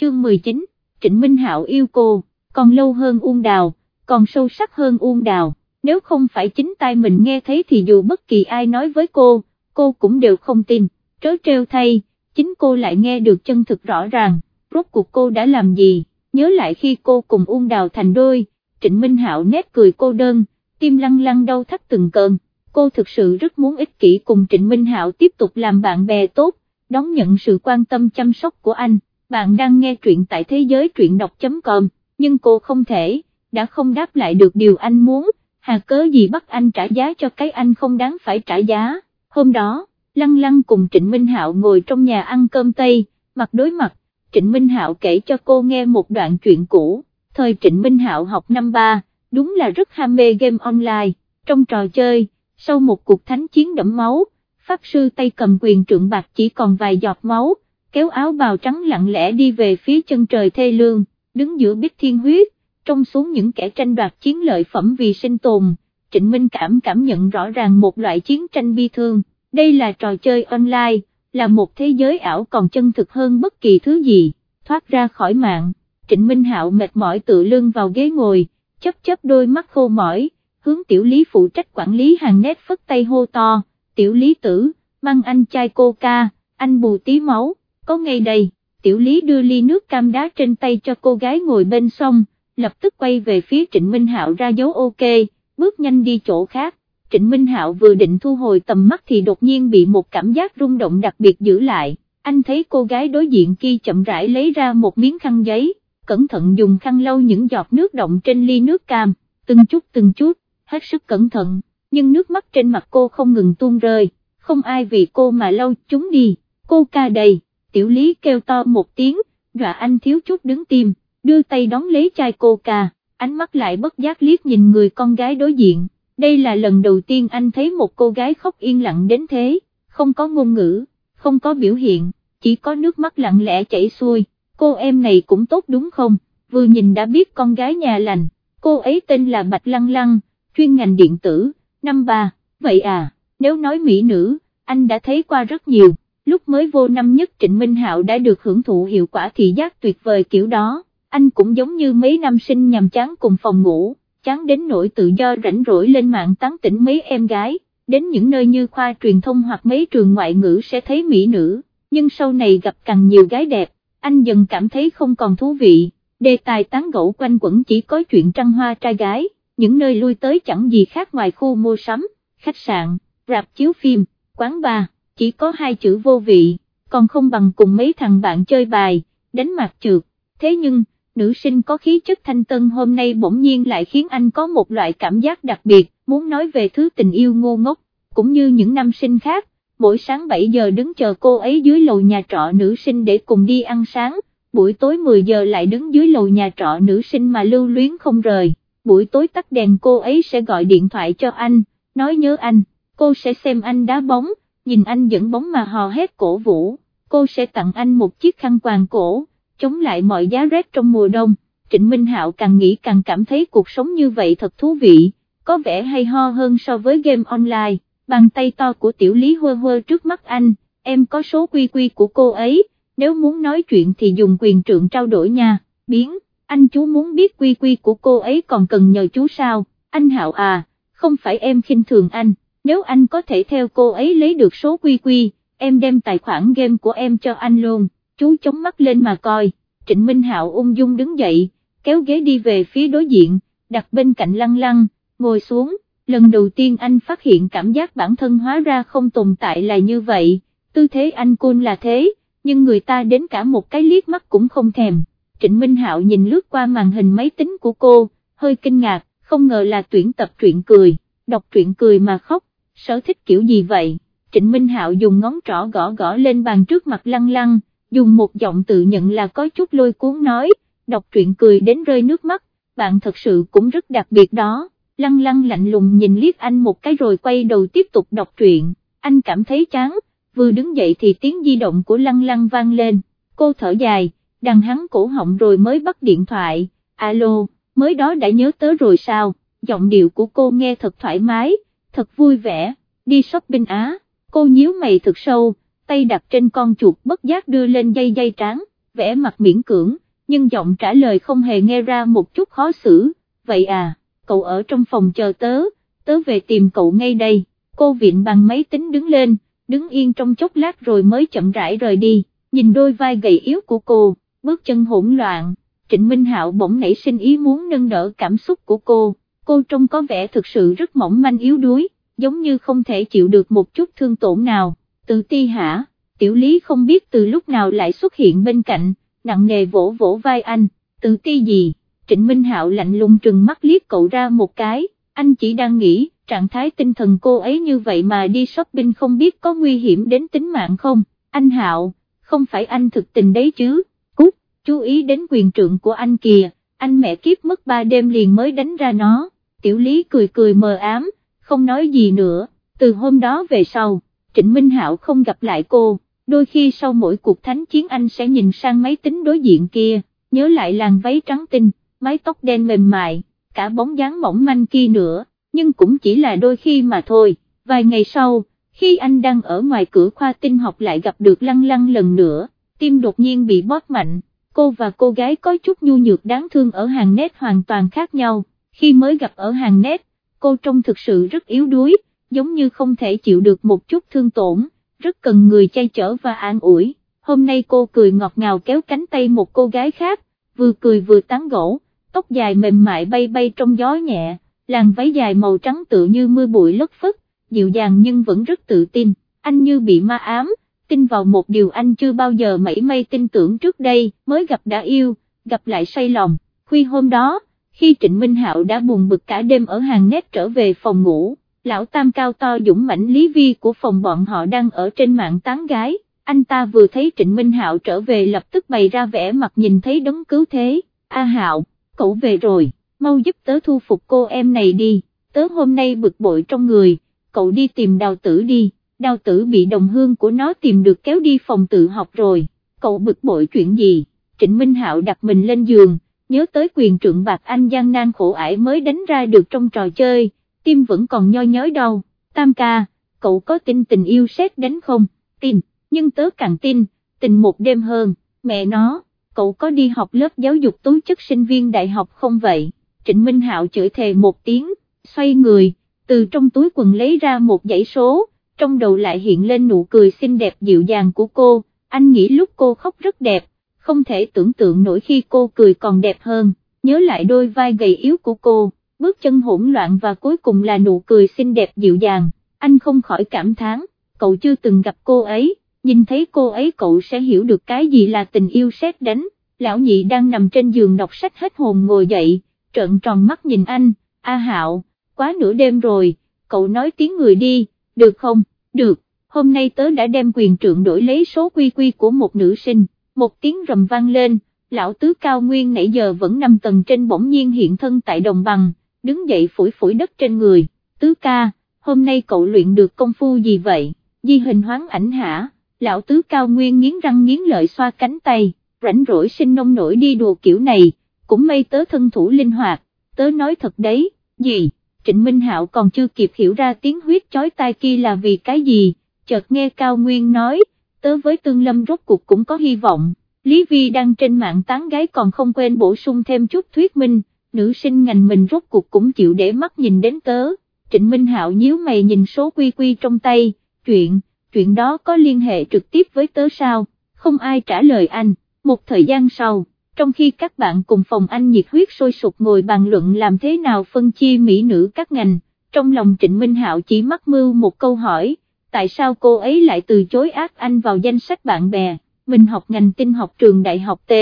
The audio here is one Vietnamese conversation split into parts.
chương 19, Trịnh Minh Hạo yêu cô, còn lâu hơn Uông Đào, còn sâu sắc hơn Uông Đào, nếu không phải chính tay mình nghe thấy thì dù bất kỳ ai nói với cô, cô cũng đều không tin, trớ trêu thay, chính cô lại nghe được chân thực rõ ràng, rốt cuộc cô đã làm gì, nhớ lại khi cô cùng Uông Đào thành đôi, Trịnh Minh Hạo nét cười cô đơn, tim lăng lăng đau thắt từng cơn, cô thực sự rất muốn ích kỷ cùng Trịnh Minh Hạo tiếp tục làm bạn bè tốt, đón nhận sự quan tâm chăm sóc của anh, bạn đang nghe truyện tại thế giới truyện đọc.com, nhưng cô không thể, đã không đáp lại được điều anh muốn, hà cớ gì bắt anh trả giá cho cái anh không đáng phải trả giá, hôm đó, Lăng Lăng cùng Trịnh Minh Hạo ngồi trong nhà ăn cơm Tây, mặt đối mặt, Trịnh Minh Hạo kể cho cô nghe một đoạn chuyện cũ, thời Trịnh Minh Hạo học năm ba, đúng là rất ham mê game online, trong trò chơi, sau một cuộc thánh chiến đẫm máu, Pháp sư tay cầm quyền trượng bạc chỉ còn vài giọt máu, kéo áo bào trắng lặng lẽ đi về phía chân trời thê lương, đứng giữa bích thiên huyết, trong xuống những kẻ tranh đoạt chiến lợi phẩm vì sinh tồn, Trịnh Minh Cảm cảm nhận rõ ràng một loại chiến tranh bi thương, đây là trò chơi online, là một thế giới ảo còn chân thực hơn bất kỳ thứ gì, thoát ra khỏi mạng, Trịnh Minh Hạo mệt mỏi tự lưng vào ghế ngồi, chấp chấp đôi mắt khô mỏi, hướng tiểu lý phụ trách quản lý hàng nét phất tay hô to, tiểu lý tử, mang anh chai coca, anh bù tí máu, có ngay đây, tiểu lý đưa ly nước cam đá trên tay cho cô gái ngồi bên sông, lập tức quay về phía Trịnh Minh Hạo ra dấu ok, bước nhanh đi chỗ khác. Trịnh Minh Hạo vừa định thu hồi tầm mắt thì đột nhiên bị một cảm giác rung động đặc biệt giữ lại, anh thấy cô gái đối diện kia chậm rãi lấy ra một miếng khăn giấy, cẩn thận dùng khăn lau những giọt nước động trên ly nước cam, từng chút từng chút, hết sức cẩn thận, nhưng nước mắt trên mặt cô không ngừng tuôn rơi, không ai vì cô mà lau chúng đi, cô ca đầy, tiểu lý kêu to một tiếng, dọa anh thiếu chút đứng tim, đưa tay đón lấy chai coca, ánh mắt lại bất giác liếc nhìn người con gái đối diện, đây là lần đầu tiên anh thấy một cô gái khóc yên lặng đến thế, không có ngôn ngữ, không có biểu hiện, chỉ có nước mắt lặng lẽ chảy xuôi, cô em này cũng tốt đúng không, vừa nhìn đã biết con gái nhà lành, cô ấy tên là Bạch Lăng Lăng, chuyên ngành điện tử, năm ba, vậy à, nếu nói mỹ nữ, anh đã thấy qua rất nhiều, lúc mới vô năm nhất Trịnh Minh Hạo đã được hưởng thụ hiệu quả thị giác tuyệt vời kiểu đó, anh cũng giống như mấy năm sinh nhằm chán cùng phòng ngủ, chán đến nỗi tự do rảnh rỗi lên mạng tán tỉnh mấy em gái, đến những nơi như khoa truyền thông hoặc mấy trường ngoại ngữ sẽ thấy mỹ nữ, nhưng sau này gặp càng nhiều gái đẹp, anh dần cảm thấy không còn thú vị, đề tài tán gẫu quanh quẩn chỉ có chuyện trăng hoa trai gái, những nơi lui tới chẳng gì khác ngoài khu mua sắm, khách sạn, rạp chiếu phim, quán bar, chỉ có hai chữ vô vị, còn không bằng cùng mấy thằng bạn chơi bài, đánh mặt trượt, thế nhưng, nữ sinh có khí chất thanh tân hôm nay bỗng nhiên lại khiến anh có một loại cảm giác đặc biệt, muốn nói về thứ tình yêu ngô ngốc, cũng như những năm sinh khác, mỗi sáng 7 giờ đứng chờ cô ấy dưới lầu nhà trọ nữ sinh để cùng đi ăn sáng, buổi tối 10 giờ lại đứng dưới lầu nhà trọ nữ sinh mà lưu luyến không rời, buổi tối tắt đèn cô ấy sẽ gọi điện thoại cho anh, nói nhớ anh, cô sẽ xem anh đá bóng, nhìn anh dẫn bóng mà hò hét cổ vũ, cô sẽ tặng anh một chiếc khăn quàng cổ, chống lại mọi giá rét trong mùa đông, Trịnh Minh Hạo càng nghĩ càng cảm thấy cuộc sống như vậy thật thú vị, có vẻ hay ho hơn so với game online, bàn tay to của tiểu lý hơ hơ trước mắt anh, em có số quy quy của cô ấy, nếu muốn nói chuyện thì dùng quyền trượng trao đổi nha, biến, anh chú muốn biết quy quy của cô ấy còn cần nhờ chú sao, anh Hạo à, không phải em khinh thường anh, nếu anh có thể theo cô ấy lấy được số quy quy, em đem tài khoản game của em cho anh luôn. Chú chống mắt lên mà coi, Trịnh Minh Hạo ung dung đứng dậy, kéo ghế đi về phía đối diện, đặt bên cạnh lăng lăng, ngồi xuống, lần đầu tiên anh phát hiện cảm giác bản thân hóa ra không tồn tại là như vậy, tư thế anh côn là thế, nhưng người ta đến cả một cái liếc mắt cũng không thèm. Trịnh Minh Hạo nhìn lướt qua màn hình máy tính của cô, hơi kinh ngạc, không ngờ là tuyển tập truyện cười, đọc truyện cười mà khóc, sở thích kiểu gì vậy? Trịnh Minh Hạo dùng ngón trỏ gõ gõ lên bàn trước mặt lăng lăng, dùng một giọng tự nhận là có chút lôi cuốn nói, đọc truyện cười đến rơi nước mắt, bạn thật sự cũng rất đặc biệt đó, lăng lăng lạnh lùng nhìn liếc anh một cái rồi quay đầu tiếp tục đọc truyện, anh cảm thấy chán, vừa đứng dậy thì tiếng di động của lăng lăng vang lên, cô thở dài, đằng hắn cổ họng rồi mới bắt điện thoại, alo, mới đó đã nhớ tới rồi sao, giọng điệu của cô nghe thật thoải mái, thật vui vẻ, đi shopping Á, cô nhíu mày thật sâu, tay đặt trên con chuột bất giác đưa lên dây dây trắng, vẽ mặt miễn cưỡng, nhưng giọng trả lời không hề nghe ra một chút khó xử, vậy à, cậu ở trong phòng chờ tớ, tớ về tìm cậu ngay đây, cô viện bằng máy tính đứng lên, đứng yên trong chốc lát rồi mới chậm rãi rời đi, nhìn đôi vai gầy yếu của cô, bước chân hỗn loạn, Trịnh Minh Hạo bỗng nảy sinh ý muốn nâng đỡ cảm xúc của cô, cô trông có vẻ thực sự rất mỏng manh yếu đuối, giống như không thể chịu được một chút thương tổn nào, tự ti hả, tiểu lý không biết từ lúc nào lại xuất hiện bên cạnh, nặng nề vỗ vỗ vai anh, tự ti gì, Trịnh Minh Hạo lạnh lùng trừng mắt liếc cậu ra một cái, anh chỉ đang nghĩ, trạng thái tinh thần cô ấy như vậy mà đi shopping không biết có nguy hiểm đến tính mạng không, anh Hạo, không phải anh thực tình đấy chứ, cút, chú ý đến quyền trượng của anh kìa, anh mẹ kiếp mất ba đêm liền mới đánh ra nó, tiểu lý cười cười mờ ám, không nói gì nữa, từ hôm đó về sau, Trịnh Minh Hạo không gặp lại cô, đôi khi sau mỗi cuộc thánh chiến anh sẽ nhìn sang máy tính đối diện kia, nhớ lại làn váy trắng tinh, mái tóc đen mềm mại, cả bóng dáng mỏng manh kia nữa, nhưng cũng chỉ là đôi khi mà thôi, vài ngày sau, khi anh đang ở ngoài cửa khoa tinh học lại gặp được lăng lăng lần nữa, tim đột nhiên bị bóp mạnh, cô và cô gái có chút nhu nhược đáng thương ở hàng nét hoàn toàn khác nhau, khi mới gặp ở hàng nét, cô trông thực sự rất yếu đuối, giống như không thể chịu được một chút thương tổn, rất cần người chay chở và an ủi, hôm nay cô cười ngọt ngào kéo cánh tay một cô gái khác, vừa cười vừa tán gỗ, tóc dài mềm mại bay bay trong gió nhẹ, làn váy dài màu trắng tựa như mưa bụi lất phất, dịu dàng nhưng vẫn rất tự tin, anh như bị ma ám, tin vào một điều anh chưa bao giờ mảy may tin tưởng trước đây, mới gặp đã yêu, gặp lại say lòng, khuya hôm đó, khi Trịnh Minh Hạo đã buồn bực cả đêm ở hàng nét trở về phòng ngủ, lão tam cao to dũng mãnh lý vi của phòng bọn họ đang ở trên mạng tán gái, anh ta vừa thấy Trịnh Minh Hạo trở về lập tức bày ra vẻ mặt nhìn thấy đấng cứu thế, A Hạo, cậu về rồi, mau giúp tớ thu phục cô em này đi, tớ hôm nay bực bội trong người, cậu đi tìm đào tử đi, đào tử bị đồng hương của nó tìm được kéo đi phòng tự học rồi, cậu bực bội chuyện gì, Trịnh Minh Hạo đặt mình lên giường, nhớ tới quyền trượng bạc anh gian nan khổ ải mới đánh ra được trong trò chơi, tim vẫn còn nhoi nhói đau, tam ca, cậu có tin tình yêu xét đánh không, tin, nhưng tớ càng tin, tình một đêm hơn, mẹ nó, cậu có đi học lớp giáo dục tố chất sinh viên đại học không vậy, Trịnh Minh Hạo chửi thề một tiếng, xoay người, từ trong túi quần lấy ra một dãy số, trong đầu lại hiện lên nụ cười xinh đẹp dịu dàng của cô, anh nghĩ lúc cô khóc rất đẹp, không thể tưởng tượng nổi khi cô cười còn đẹp hơn, nhớ lại đôi vai gầy yếu của cô, bước chân hỗn loạn và cuối cùng là nụ cười xinh đẹp dịu dàng, anh không khỏi cảm thán, cậu chưa từng gặp cô ấy, nhìn thấy cô ấy cậu sẽ hiểu được cái gì là tình yêu xét đánh, lão nhị đang nằm trên giường đọc sách hết hồn ngồi dậy, trợn tròn mắt nhìn anh, A Hạo, quá nửa đêm rồi, cậu nói tiếng người đi, được không, được, hôm nay tớ đã đem quyền trượng đổi lấy số quy quy của một nữ sinh, một tiếng rầm vang lên, lão tứ cao nguyên nãy giờ vẫn nằm tầng trên bỗng nhiên hiện thân tại đồng bằng, đứng dậy phủi phủi đất trên người, tứ ca, hôm nay cậu luyện được công phu gì vậy, di hình hoáng ảnh hả, lão tứ cao nguyên nghiến răng nghiến lợi xoa cánh tay, rảnh rỗi sinh nông nổi đi đùa kiểu này, cũng may tớ thân thủ linh hoạt, tớ nói thật đấy, gì, Trịnh Minh Hạo còn chưa kịp hiểu ra tiếng huyết chói tai kia là vì cái gì, chợt nghe Cao Nguyên nói, tớ với Tương Lâm rốt cuộc cũng có hy vọng, Lý Vi đang trên mạng tán gái còn không quên bổ sung thêm chút thuyết minh, nữ sinh ngành mình rốt cuộc cũng chịu để mắt nhìn đến tớ, Trịnh Minh Hạo nhíu mày nhìn số quy quy trong tay, chuyện, chuyện đó có liên hệ trực tiếp với tớ sao, không ai trả lời anh, một thời gian sau, trong khi các bạn cùng phòng anh nhiệt huyết sôi sục ngồi bàn luận làm thế nào phân chia mỹ nữ các ngành, trong lòng Trịnh Minh Hạo chỉ mắc mưu một câu hỏi, tại sao cô ấy lại từ chối ác anh vào danh sách bạn bè, mình học ngành tin học trường đại học T,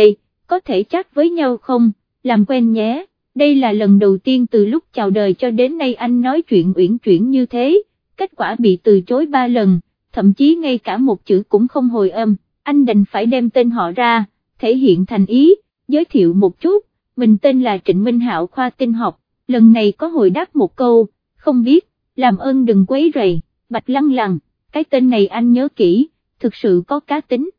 có thể chắc với nhau không, làm quen nhé. Đây là lần đầu tiên từ lúc chào đời cho đến nay anh nói chuyện uyển chuyển như thế, kết quả bị từ chối ba lần, thậm chí ngay cả một chữ cũng không hồi âm, anh đành phải đem tên họ ra, thể hiện thành ý, giới thiệu một chút, mình tên là Trịnh Minh Hạo khoa tin học, lần này có hồi đáp một câu, không biết, làm ơn đừng quấy rầy, bạch lăng lăng, cái tên này anh nhớ kỹ, thực sự có cá tính.